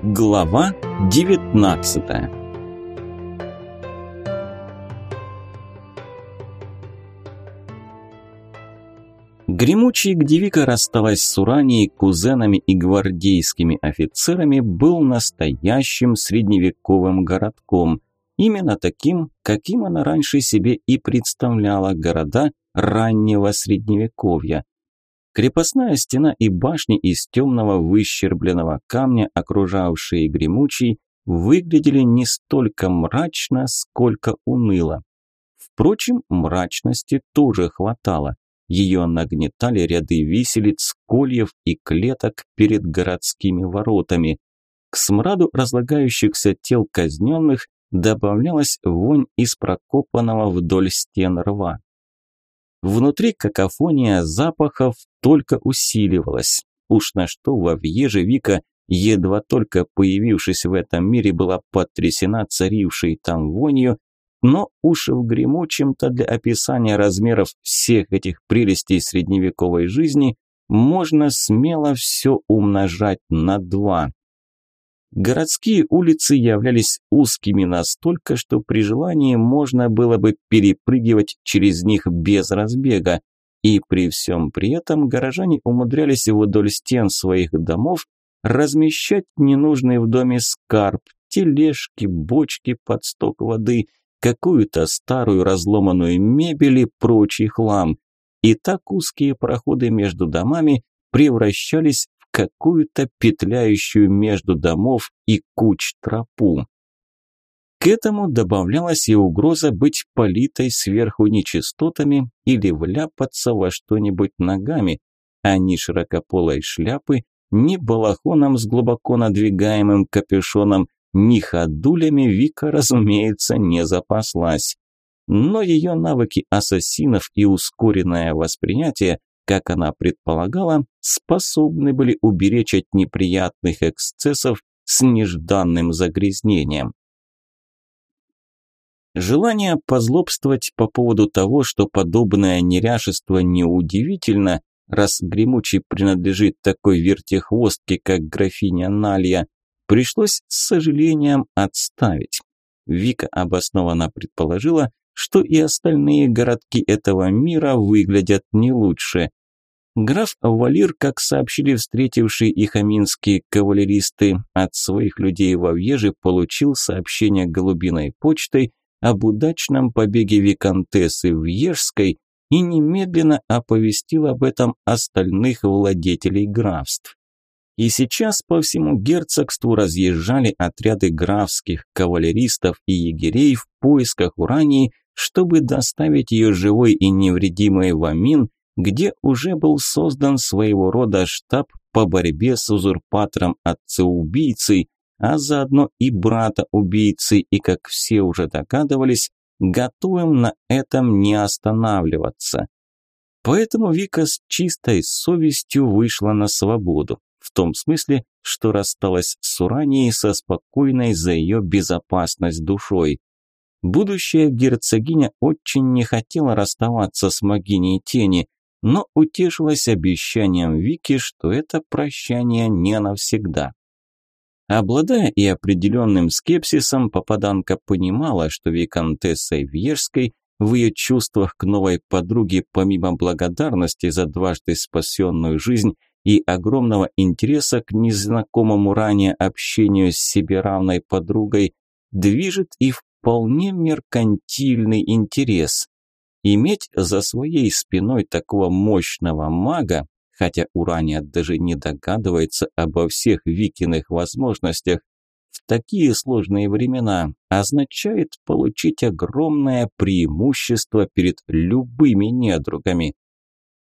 Глава 19 Гремучий, где Вика рассталась с Уранией, кузенами и гвардейскими офицерами, был настоящим средневековым городком. Именно таким, каким она раньше себе и представляла города раннего средневековья. Крепостная стена и башни из темного выщербленного камня, окружавшие Гремучий, выглядели не столько мрачно, сколько уныло. Впрочем, мрачности тоже хватало. Ее нагнетали ряды виселиц, кольев и клеток перед городскими воротами. К смраду разлагающихся тел казненных добавлялась вонь из прокопанного вдоль стен рва. Внутри какофония запахов только усиливалась. Уж на что во Вика, едва только появившись в этом мире, была потрясена царившей там вонью, но уж в гремучем-то для описания размеров всех этих прелестей средневековой жизни можно смело все умножать на два. Городские улицы являлись узкими настолько, что при желании можно было бы перепрыгивать через них без разбега, и при всем при этом горожане умудрялись вдоль стен своих домов размещать ненужный в доме скарб, тележки, бочки под сток воды, какую-то старую разломанную мебель и прочий хлам. И так узкие проходы между домами превращались какую-то петляющую между домов и куч тропу. К этому добавлялась и угроза быть политой сверху нечистотами или вляпаться во что-нибудь ногами, а ни широкополой шляпы, ни балахоном с глубоко надвигаемым капюшоном, ни ходулями Вика, разумеется, не запаслась. Но ее навыки ассасинов и ускоренное восприятие как она предполагала, способны были уберечь от неприятных эксцессов с нежданным загрязнением. Желание позлобствовать по поводу того, что подобное неряшество неудивительно, раз гремучий принадлежит такой вертихвостке, как графиня Налья, пришлось с сожалением отставить. Вика обоснованно предположила, что и остальные городки этого мира выглядят не лучше. Граф Валир, как сообщили встретившие их аминские кавалеристы, от своих людей во Вьеже получил сообщение голубиной почтой об удачном побеге виконтессы Вьежской и немедленно оповестил об этом остальных владетелей графств. И сейчас по всему герцогству разъезжали отряды графских кавалеристов и егерей в поисках Урании, чтобы доставить ее живой и невредимой в Амин где уже был создан своего рода штаб по борьбе с узурпатором отца-убийцей, а заодно и брата-убийцы, и, как все уже догадывались, готовым на этом не останавливаться. Поэтому Вика с чистой совестью вышла на свободу, в том смысле, что рассталась с Уранией со спокойной за ее безопасность душой. Будущая герцогиня очень не хотела расставаться с могиней тени, но утешилась обещанием Вики, что это прощание не навсегда. Обладая и определенным скепсисом, попаданка понимала, что виконтессой Вьежской в ее чувствах к новой подруге, помимо благодарности за дважды спасенную жизнь и огромного интереса к незнакомому ранее общению с себе равной подругой, движет и вполне меркантильный интерес. Иметь за своей спиной такого мощного мага, хотя Урания даже не догадывается обо всех Викиных возможностях, в такие сложные времена означает получить огромное преимущество перед любыми недругами.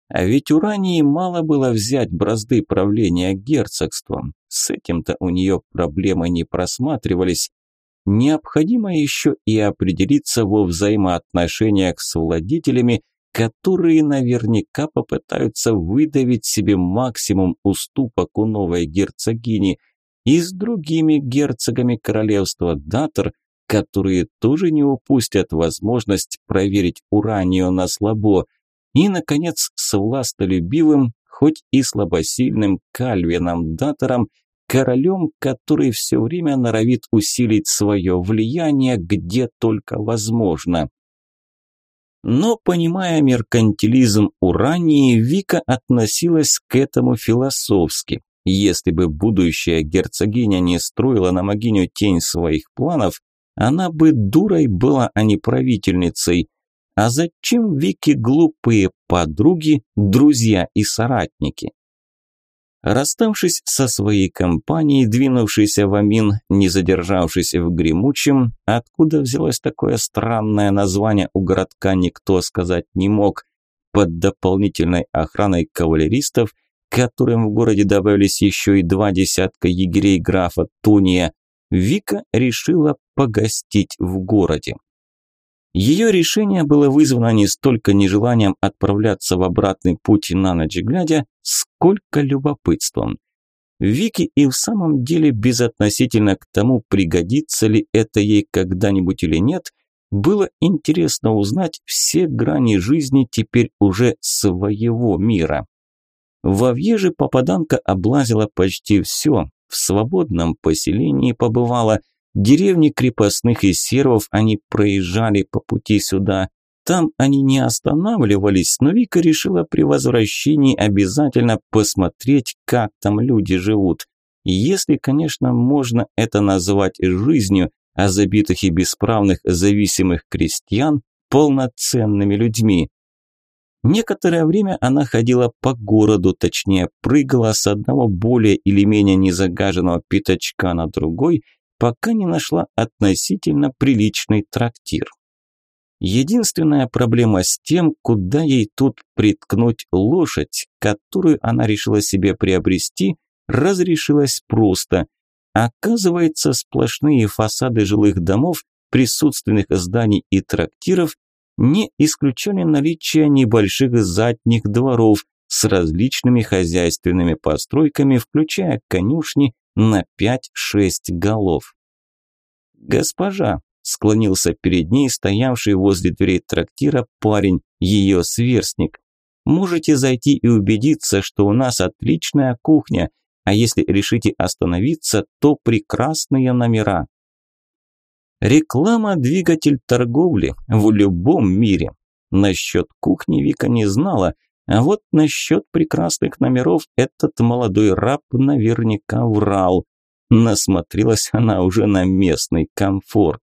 А ведь Урании мало было взять бразды правления герцогством. С этим-то у нее проблемы не просматривались, необходимо еще и определиться во взаимоотношениях с владетелями, которые наверняка попытаются выдавить себе максимум уступок у новой герцогини, и с другими герцогами королевства Датор, которые тоже не упустят возможность проверить Уранию на слабо, и, наконец, с властолюбивым, хоть и слабосильным Кальвином Датором, королем, который все время норовит усилить свое влияние где только возможно. Но, понимая меркантилизм Урании, Вика относилась к этому философски. Если бы будущая герцогиня не строила на Могиню тень своих планов, она бы дурой была, а не правительницей. А зачем Вике глупые подруги, друзья и соратники? Расставшись со своей компанией, двинувшейся в Амин, не задержавшись в Гремучем, откуда взялось такое странное название у городка, никто сказать не мог, под дополнительной охраной кавалеристов, которым в городе добавились еще и два десятка егерей графа Туния, Вика решила погостить в городе. Ее решение было вызвано не столько нежеланием отправляться в обратный путь на ночь глядя, сколько любопытством. Вики и в самом деле безотносительно к тому, пригодится ли это ей когда-нибудь или нет, было интересно узнать все грани жизни теперь уже своего мира. В Авьеже попаданка облазила почти все, в свободном поселении побывала – Деревни крепостных и сервов они проезжали по пути сюда. Там они не останавливались, но Вика решила при возвращении обязательно посмотреть, как там люди живут. Если, конечно, можно это назвать жизнью, а забитых и бесправных зависимых крестьян полноценными людьми. Некоторое время она ходила по городу, точнее, прыгала с одного более или менее незагаженного пятачка на другой пока не нашла относительно приличный трактир. Единственная проблема с тем, куда ей тут приткнуть лошадь, которую она решила себе приобрести, разрешилась просто. Оказывается, сплошные фасады жилых домов, присутственных зданий и трактиров не исключали наличие небольших задних дворов с различными хозяйственными постройками, включая конюшни, на пять-шесть голов. «Госпожа», – склонился перед ней стоявший возле дверей трактира парень, ее сверстник. «Можете зайти и убедиться, что у нас отличная кухня, а если решите остановиться, то прекрасные номера». Реклама – двигатель торговли в любом мире. Насчет кухни Вика не знала, а вот насчет прекрасных номеров этот молодой раб наверняка врал. Насмотрелась она уже на местный комфорт.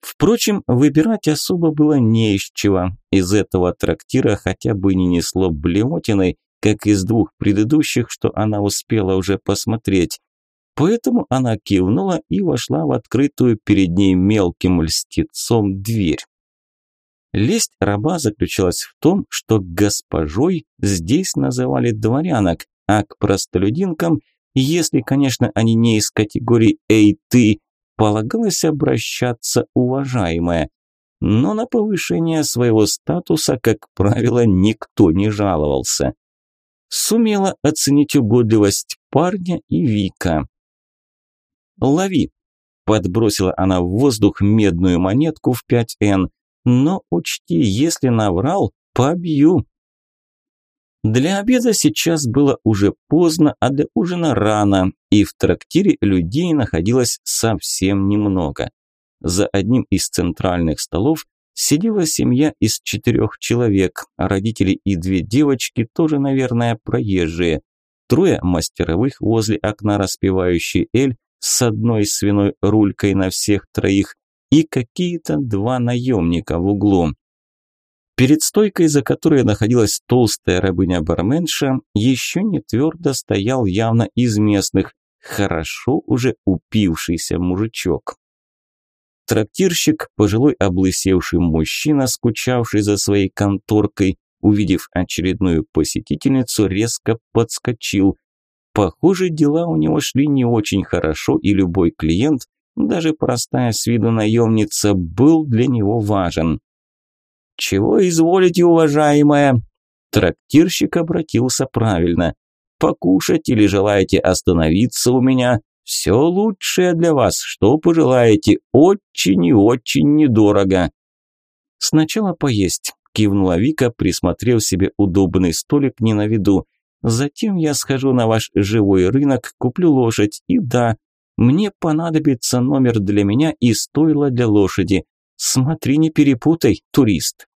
Впрочем, выбирать особо было не из чего. Из этого трактира хотя бы не несло блевотиной, как из двух предыдущих, что она успела уже посмотреть. Поэтому она кивнула и вошла в открытую перед ней мелким льстецом дверь. Лесть раба заключалась в том, что госпожой здесь называли дворянок, а к простолюдинкам, если, конечно, они не из категории «эй, ты», полагалось обращаться уважаемая. Но на повышение своего статуса, как правило, никто не жаловался. Сумела оценить угодливость парня и Вика. «Лови!» – подбросила она в воздух медную монетку в 5Н. Но учти, если наврал, побью. Для обеда сейчас было уже поздно, а для ужина рано, и в трактире людей находилось совсем немного. За одним из центральных столов сидела семья из четырех человек, родители и две девочки, тоже, наверное, проезжие. Трое мастеровых возле окна распевающий эль с одной свиной рулькой на всех троих, и какие-то два наемника в углу. Перед стойкой, за которой находилась толстая рабыня-барменша, еще не твердо стоял явно из местных, хорошо уже упившийся мужичок. Трактирщик, пожилой облысевший мужчина, скучавший за своей конторкой, увидев очередную посетительницу, резко подскочил. Похоже, дела у него шли не очень хорошо, и любой клиент даже простая с виду наемница, был для него важен. «Чего изволите, уважаемая?» Трактирщик обратился правильно. «Покушать или желаете остановиться у меня? Все лучшее для вас, что пожелаете, очень и очень недорого». «Сначала поесть», – кивнула Вика, присмотрев себе удобный столик не на виду. Затем я схожу на ваш живой рынок, куплю лошадь, и да, мне понадобится номер для меня и стойло для лошади. Смотри, не перепутай, турист.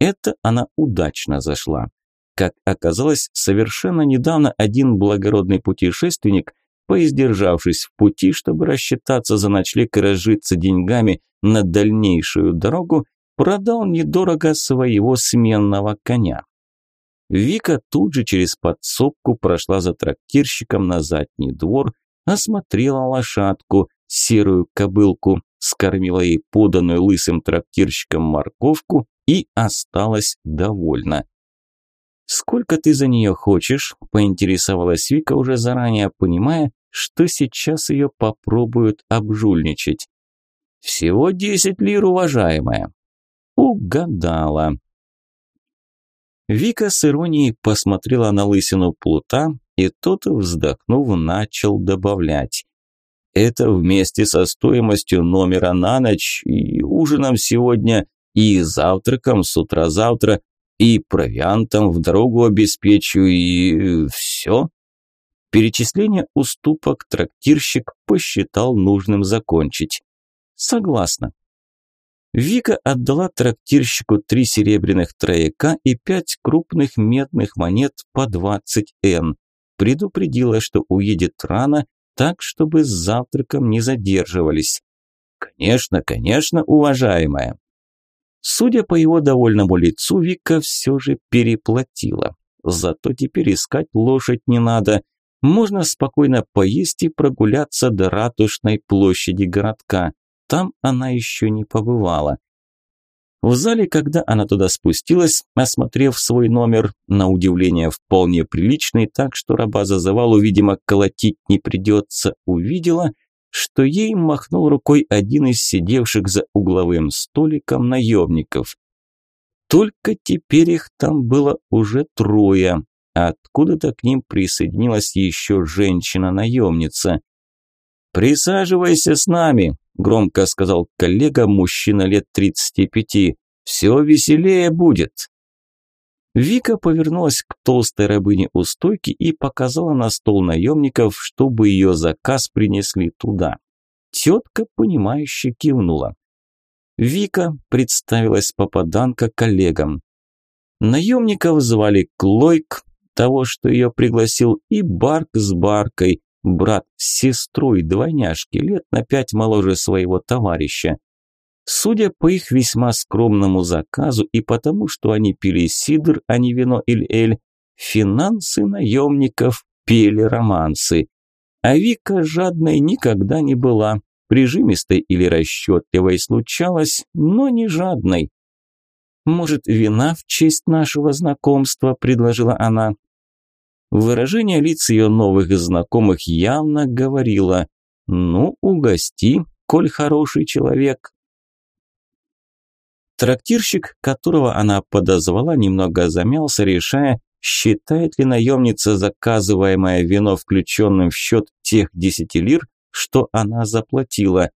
Это она удачно зашла. Как оказалось, совершенно недавно один благородный путешественник, поиздержавшись в пути, чтобы рассчитаться за ночлег и разжиться деньгами на дальнейшую дорогу, продал недорого своего сменного коня. Вика тут же через подсобку прошла за трактирщиком на задний двор, осмотрела лошадку, серую кобылку, скормила ей поданную лысым трактирщиком морковку и осталась довольна. «Сколько ты за нее хочешь?» – поинтересовалась Вика, уже заранее понимая, что сейчас ее попробуют обжульничать. «Всего десять лир, уважаемая». Угадала. Вика с иронией посмотрела на лысину плута, и тот, вздохнув, начал добавлять. Это вместе со стоимостью номера на ночь и ужином сегодня, и завтраком с утра завтра, и провиантом в дорогу обеспечу, и все. Перечисление уступок трактирщик посчитал нужным закончить. Согласна. Вика отдала трактирщику три серебряных трояка и пять крупных медных монет по 20 н. Предупредила, что уедет рано так, чтобы с завтраком не задерживались. Конечно, конечно, уважаемая. Судя по его довольному лицу, Вика все же переплатила. Зато теперь искать лошадь не надо. Можно спокойно поесть и прогуляться до ратушной площади городка. Там она еще не побывала. В зале, когда она туда спустилась, осмотрев свой номер, на удивление вполне приличный, так что раба за завалу, видимо, колотить не придется, увидела, что ей махнул рукой один из сидевших за угловым столиком наемников. Только теперь их там было уже трое, а откуда-то к ним присоединилась еще женщина-наемница. «Присаживайся с нами», громко сказал коллега, мужчина лет 35. Все веселее будет. Вика повернулась к толстой рабыне у стойки и показала на стол наемников, чтобы ее заказ принесли туда. Тетка, понимающе кивнула. Вика представилась попаданка коллегам. Наемников звали Клойк, того, что ее пригласил, и Барк с Баркой, брат с сестрой двойняшки, лет на пять моложе своего товарища. Судя по их весьма скромному заказу и потому, что они пили сидр, а не вино или эль, финансы наемников пели романсы. А Вика жадной никогда не была, прижимистой или расчетливой случалась, но не жадной. «Может, вина в честь нашего знакомства?» – предложила она. Выражение лиц ее новых знакомых явно говорило «Ну, угости, коль хороший человек». Трактирщик, которого она подозвала, немного замялся, решая, считает ли наемница заказываемое вино включенным в счет тех десяти лир, что она заплатила.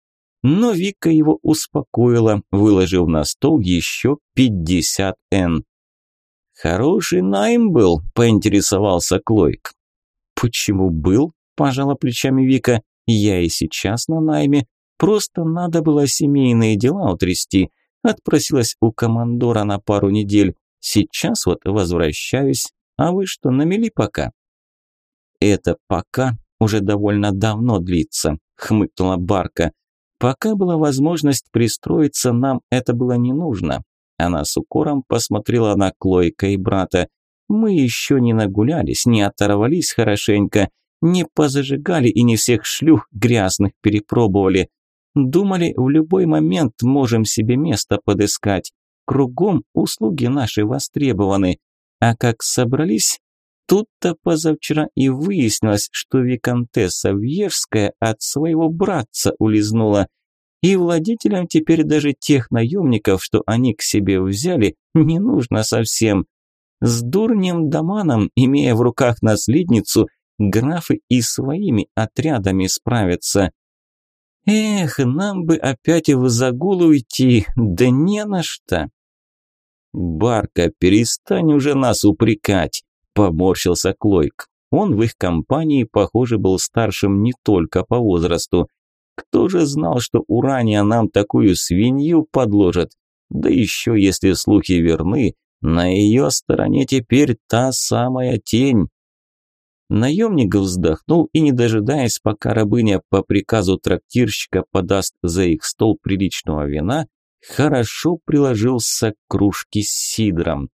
Но Вика его успокоила, выложив на стол еще пятьдесят н. «Хороший найм был», – поинтересовался Клойк. «Почему был?» – пожала плечами Вика. «Я и сейчас на найме. Просто надо было семейные дела утрясти. Отпросилась у командора на пару недель. Сейчас вот возвращаюсь. А вы что, намели пока?» «Это пока уже довольно давно длится», – хмыкнула Барка. «Пока была возможность пристроиться, нам это было не нужно. Она с укором посмотрела на Клойка и брата. Мы еще не нагулялись, не оторвались хорошенько, не позажигали и не всех шлюх грязных перепробовали. Думали, в любой момент можем себе место подыскать. Кругом услуги наши востребованы. А как собрались, тут-то позавчера и выяснилось, что виконтесса Вьежская от своего братца улизнула. И владетелям теперь даже тех наемников, что они к себе взяли, не нужно совсем. С дурнем Даманом, имея в руках наследницу, графы и своими отрядами справятся. Эх, нам бы опять в загул уйти, да не на что. Барка, перестань уже нас упрекать. поморщился Клойк. Он в их компании, похоже, был старшим не только по возрасту. Кто же знал, что Урания нам такую свинью подложит? Да еще, если слухи верны, на ее стороне теперь та самая тень. Наемник вздохнул и, не дожидаясь, пока рабыня по приказу трактирщика подаст за их стол приличного вина, хорошо приложился к кружке с сидром.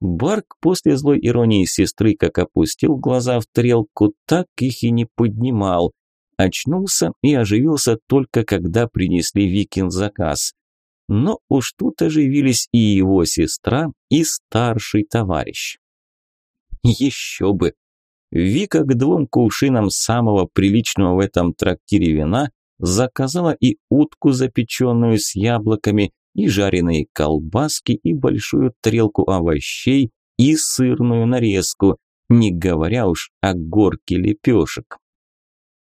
Барк после злой иронии сестры как опустил глаза в тарелку, так их и не поднимал. Очнулся и оживился только когда принесли Викин заказ. Но уж тут оживились и его сестра, и старший товарищ. Еще бы! Вика к двум кувшинам самого приличного в этом трактире вина заказала и утку запеченную с яблоками, и жареные колбаски, и большую тарелку овощей, и сырную нарезку, не говоря уж о горке лепешек.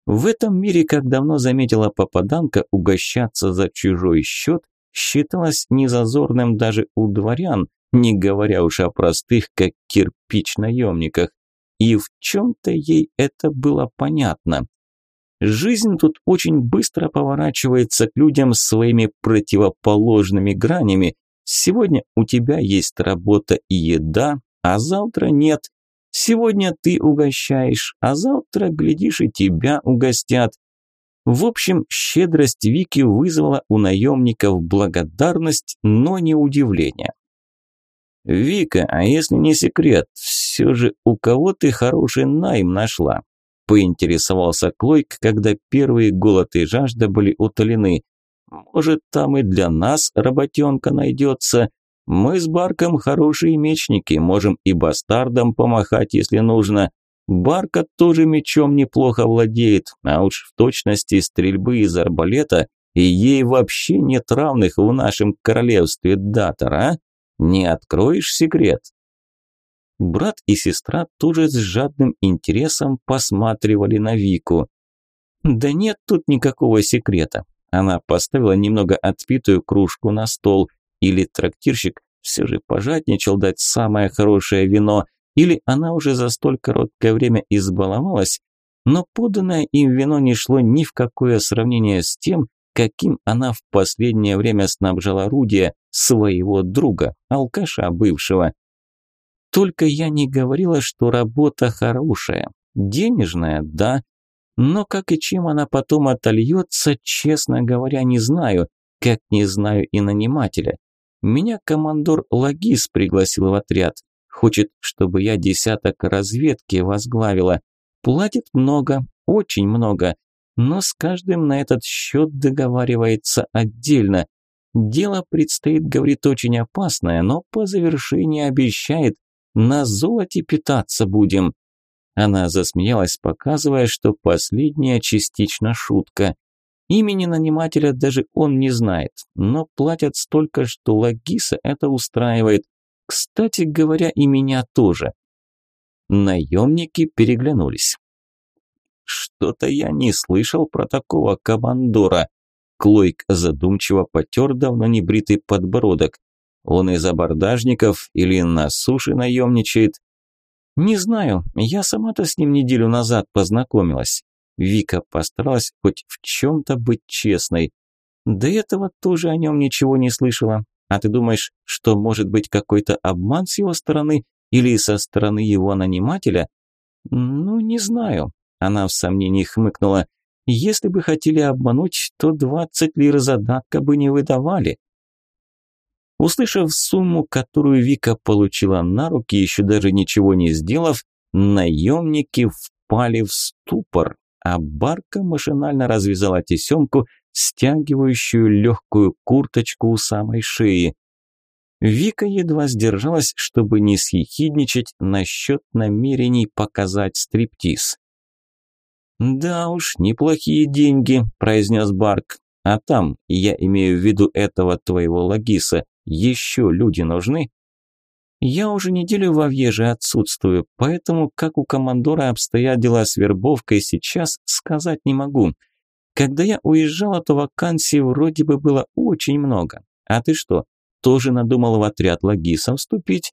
В этом мире, как давно заметила попаданка, угощаться за чужой счет считалось незазорным даже у дворян, не говоря уж о простых, как кирпич наемниках. И в чем-то ей это было понятно. Жизнь тут очень быстро поворачивается к людям своими противоположными гранями. Сегодня у тебя есть работа и еда, а завтра нет. Сегодня ты угощаешь, а завтра, глядишь, и тебя угостят. В общем, щедрость Вики вызвала у наемников благодарность, но не удивление. «Вика, а если не секрет, все же у кого ты хороший найм нашла?» Поинтересовался Клойк, когда первые голод и жажда были утолены. «Может, там и для нас работенка найдется? Мы с Барком хорошие мечники, можем и бастардам помахать, если нужно. Барка тоже мечом неплохо владеет, а уж в точности стрельбы из арбалета и ей вообще нет равных в нашем королевстве Датор, а? Не откроешь секрет?» Брат и сестра тоже с жадным интересом посматривали на Вику. «Да нет тут никакого секрета». Она поставила немного отпитую кружку на стол. Или трактирщик все же пожадничал дать самое хорошее вино, или она уже за столь короткое время избаловалась, но поданное им вино не шло ни в какое сравнение с тем, каким она в последнее время снабжала орудие своего друга, алкаша бывшего. Только я не говорила, что работа хорошая. Денежная, да. Но как и чем она потом отольется, честно говоря, не знаю. Как не знаю и нанимателя. Меня командор Лагис пригласил в отряд. Хочет, чтобы я десяток разведки возглавила. Платит много, очень много. Но с каждым на этот счет договаривается отдельно. Дело предстоит, говорит, очень опасное, но по завершении обещает, на золоте питаться будем». Она засмеялась, показывая, что последняя частично шутка. Имени нанимателя даже он не знает, но платят столько, что Лагиса это устраивает. Кстати говоря, и меня тоже. Наемники переглянулись. «Что-то я не слышал про такого командора». Клойк задумчиво потер давно небритый подбородок. Он из абордажников или на суше наемничает? Не знаю, я сама-то с ним неделю назад познакомилась. Вика постаралась хоть в чем-то быть честной. До этого тоже о нем ничего не слышала. А ты думаешь, что может быть какой-то обман с его стороны или со стороны его нанимателя? Ну, не знаю. Она в сомнении хмыкнула. Если бы хотели обмануть, то двадцать лир задатка бы не выдавали. Услышав сумму, которую Вика получила на руки, еще даже ничего не сделав, наемники впали в ступор, а Барка машинально развязала тесемку, стягивающую легкую курточку у самой шеи. Вика едва сдержалась, чтобы не съехидничать насчет намерений показать стриптиз. «Да уж, неплохие деньги», – произнес Барк. «А там, я имею в виду этого твоего Лагиса, еще люди нужны? Я уже неделю во Вьеже отсутствую, поэтому как у командора обстоят дела с вербовкой сейчас, сказать не могу. Когда я уезжала, то вакансий вроде бы было очень много. А ты что, тоже надумал в отряд Лагиса вступить?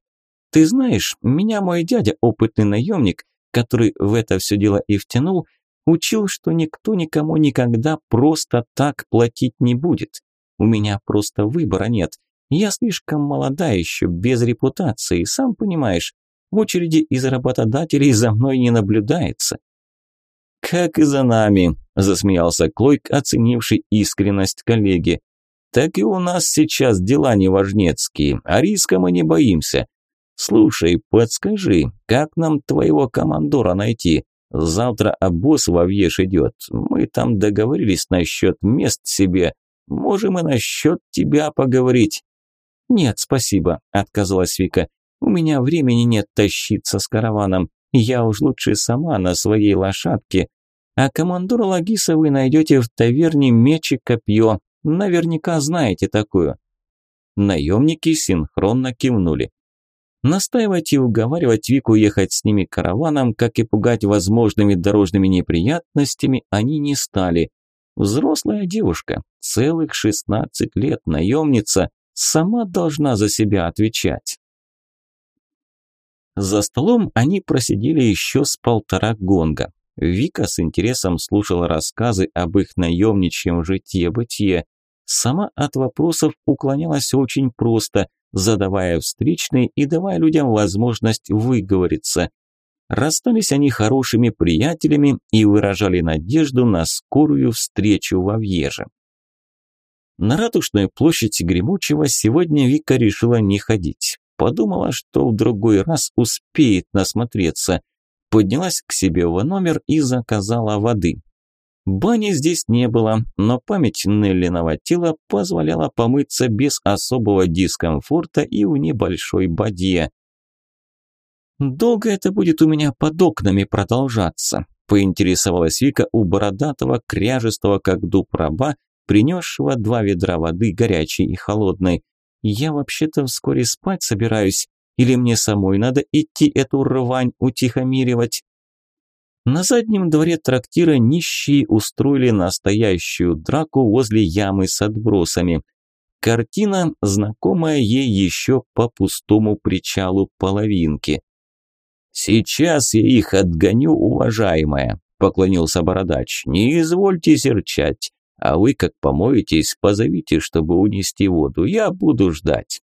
Ты знаешь, меня мой дядя, опытный наемник, который в это все дело и втянул, учил, что никто никому никогда просто так платить не будет. У меня просто выбора нет. Я слишком молода еще, без репутации, сам понимаешь. В очереди из работодателей за мной не наблюдается. «Как и за нами», – засмеялся Клойк, оценивший искренность коллеги. «Так и у нас сейчас дела неважнецкие, а риска мы не боимся. Слушай, подскажи, как нам твоего командора найти? Завтра обоз во Вьеш идет. Мы там договорились насчет мест себе. Можем и насчет тебя поговорить». «Нет, спасибо», – отказалась Вика. «У меня времени нет тащиться с караваном. Я уж лучше сама на своей лошадке. А командора Лагиса вы найдете в таверне меч и копье. Наверняка знаете такую». Наемники синхронно кивнули. Настаивать и уговаривать Вику ехать с ними караваном, как и пугать возможными дорожными неприятностями, они не стали. Взрослая девушка, целых 16 лет, наемница, сама должна за себя отвечать. За столом они просидели еще с полтора гонга. Вика с интересом слушала рассказы об их наемничьем житье-бытие. Сама от вопросов уклонялась очень просто, задавая встречные и давая людям возможность выговориться. Расстались они хорошими приятелями и выражали надежду на скорую встречу во Вьеже. На ратушную площадь Гремучего сегодня Вика решила не ходить. Подумала, что в другой раз успеет насмотреться. Поднялась к себе в номер и заказала воды. Бани здесь не было, но память Неллиного тела позволяла помыться без особого дискомфорта и в небольшой бадье. «Долго это будет у меня под окнами продолжаться?» – поинтересовалась Вика у бородатого, кряжестого, как дуб раба, принесшего два ведра воды, горячей и холодной. «Я вообще-то вскоре спать собираюсь, или мне самой надо идти эту рвань утихомиривать?» На заднем дворе трактира нищие устроили настоящую драку возле ямы с отбросами. Картина, знакомая ей еще по пустому причалу половинки. «Сейчас я их отгоню, уважаемая», – поклонился бородач. «Не извольте серчать, а вы, как помоетесь, позовите, чтобы унести воду, я буду ждать».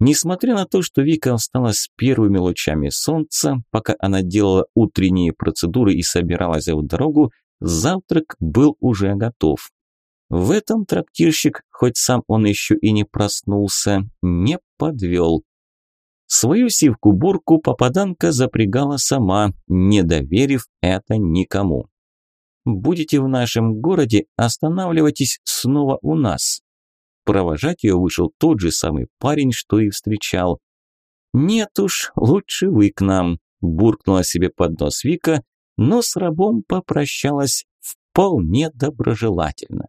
Несмотря на то, что Вика встала с первыми лучами солнца, пока она делала утренние процедуры и собиралась в дорогу, завтрак был уже готов. В этом трактирщик, хоть сам он еще и не проснулся, не подвел. Свою сивку-бурку попаданка запрягала сама, не доверив это никому. «Будете в нашем городе, останавливайтесь снова у нас», Провожать ее вышел тот же самый парень, что и встречал. «Нет уж, лучше вы к нам», – буркнула себе под нос Вика, но с рабом попрощалась вполне доброжелательно.